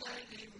بل